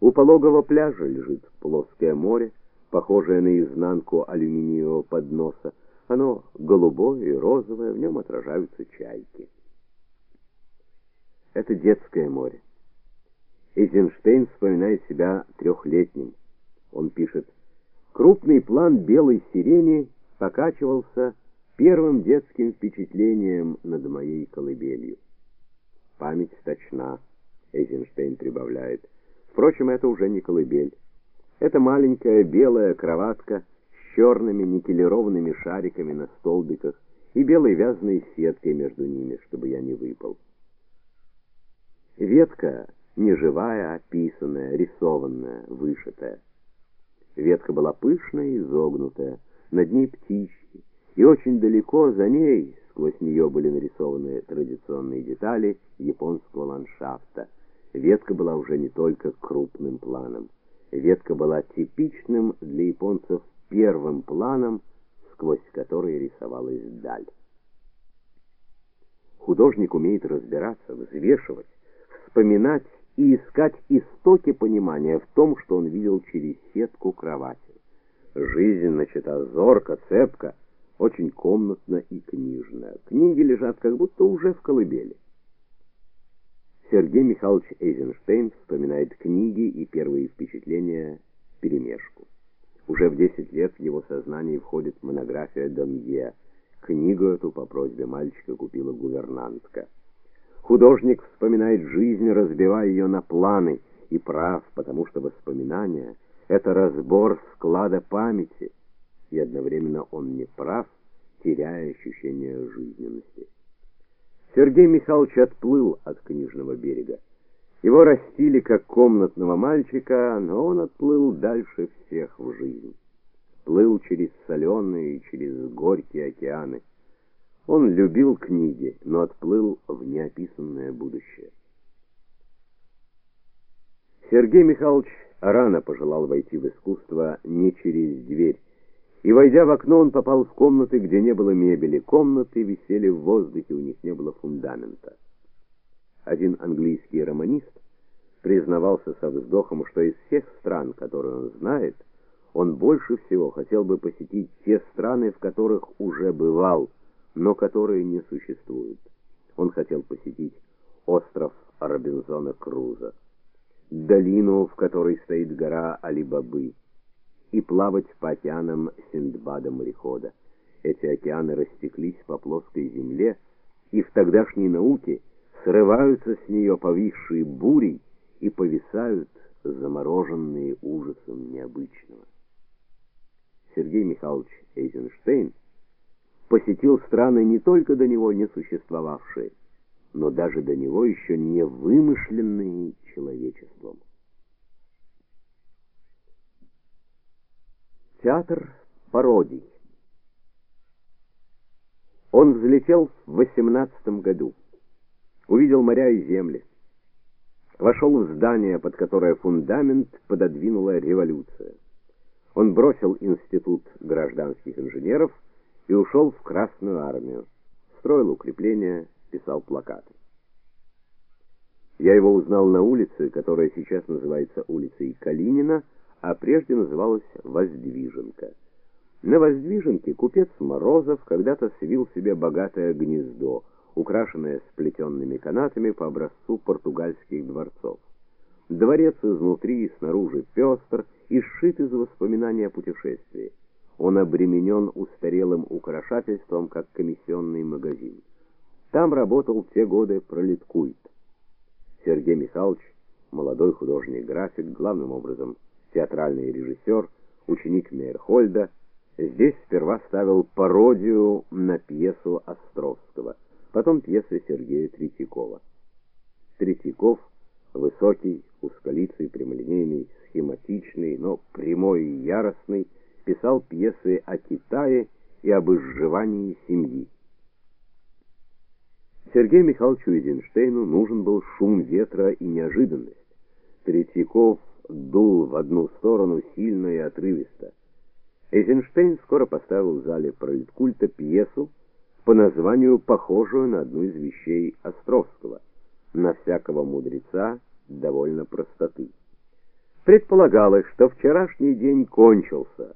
У пологого пляжа лежит плоское море, похожее на изнанку алюминиевого подноса. Оно голубое и розовое, в нем отражаются чайки. Это детское море. Эйзенштейн вспоминает себя трехлетним. Он пишет: "Крупный план белой сирени покачивался первым детским впечатлением над моей колыбелью. Память точна", Эйзенштейн прибавляет. Впрочем, это уже не колыбель. Это маленькая белая кроватка с черными никелированными шариками на столбиках и белой вязаной сеткой между ними, чтобы я не выпал. Ветка не живая, а писанная, рисованная, вышитая. Ветка была пышная и изогнутая, над ней птички, и очень далеко за ней, сквозь нее были нарисованы традиционные детали японского ландшафта. Ветка была уже не только крупным планом. Ветка была типичным для японцев первым планом, сквозь который рисовалась даль. Художник умеет разбираться, взвешивать, вспоминать и искать истоки понимания в том, что он видел через сетку кровати. Жизнь начата зорко, цепко, очень комнатно и книжно. Книги лежат как будто уже в колыбели. Сергей Михайлович Эйзенштейн вспоминает книги и первые впечатления вперемешку. Уже в 10 лет в его сознание входит монография Домье. Книгу эту по просьбе мальчика купила гувернантка. Художник вспоминает жизнь, разбивая ее на планы, и прав, потому что воспоминания это разбор склада памяти, и одновременно он не прав, теряя ощущение жизненности. Сергей Михайлович отплыл от книжного берега. Его растили как комнатного мальчика, но он отплыл дальше всех в жизнь. Плыл через соленые и через горькие океаны. Он любил книги, но отплыл в неописанное будущее. Сергей Михайлович рано пожелал войти в искусство не через дверь. И войдя в окно, он попал в комнаты, где не было мебели. Комнаты висели в воздухе, у них не было фундамента. Один английский романист признавался со вздохом, что из всех стран, которые он знает, он больше всего хотел бы посетить те страны, в которых уже бывал но которые не существуют. Он хотел посетить остров Робинзона Круза, долину, в которой стоит гора Али-Бабы, и плавать по океанам Синдбада-морехода. Эти океаны растеклись по плоской земле, и в тогдашней науке срываются с нее повисшие бури и повисают замороженные ужасом необычного. Сергей Михайлович Эйзенштейн посетил страны не только до него не существовавшие, но даже до него еще не вымышленные человечеством. Театр пародий. Он взлетел в восемнадцатом году. Увидел моря и земли. Вошел в здание, под которое фундамент пододвинула революция. Он бросил институт гражданских инженеров и ушел в Красную армию. Строил укрепления, писал плакаты. Я его узнал на улице, которая сейчас называется улицей Калинина, а прежде называлась Воздвиженка. На Воздвиженке купец Морозов когда-то свил себе богатое гнездо, украшенное сплетенными канатами по образцу португальских дворцов. Дворец изнутри и снаружи пестр и сшит из воспоминаний о путешествии он обременен устарелым украшательством, как комиссионный магазин. Там работал в те годы пролеткульт. Сергей Михайлович, молодой художник-график, главным образом театральный режиссер, ученик Мейерхольда, здесь сперва ставил пародию на пьесу Островского, потом пьесы Сергея Третьякова. Третьяков высокий, узколицый, прямолинейный, схематичный, но прямой и яростный, писал пьесы о Китае и об изживании семьи. Сергею Михайловичу Эйзенштейну нужен был шум ветра и неожиданность. Третьяков дул в одну сторону сильно и отрывисто. Эйзенштейн скоро поставил в зале пролеткульта пьесу по названию похожую на одну из вещей Островского. На всякого мудреца довольно простоты. Предполагалось, что вчерашний день кончился.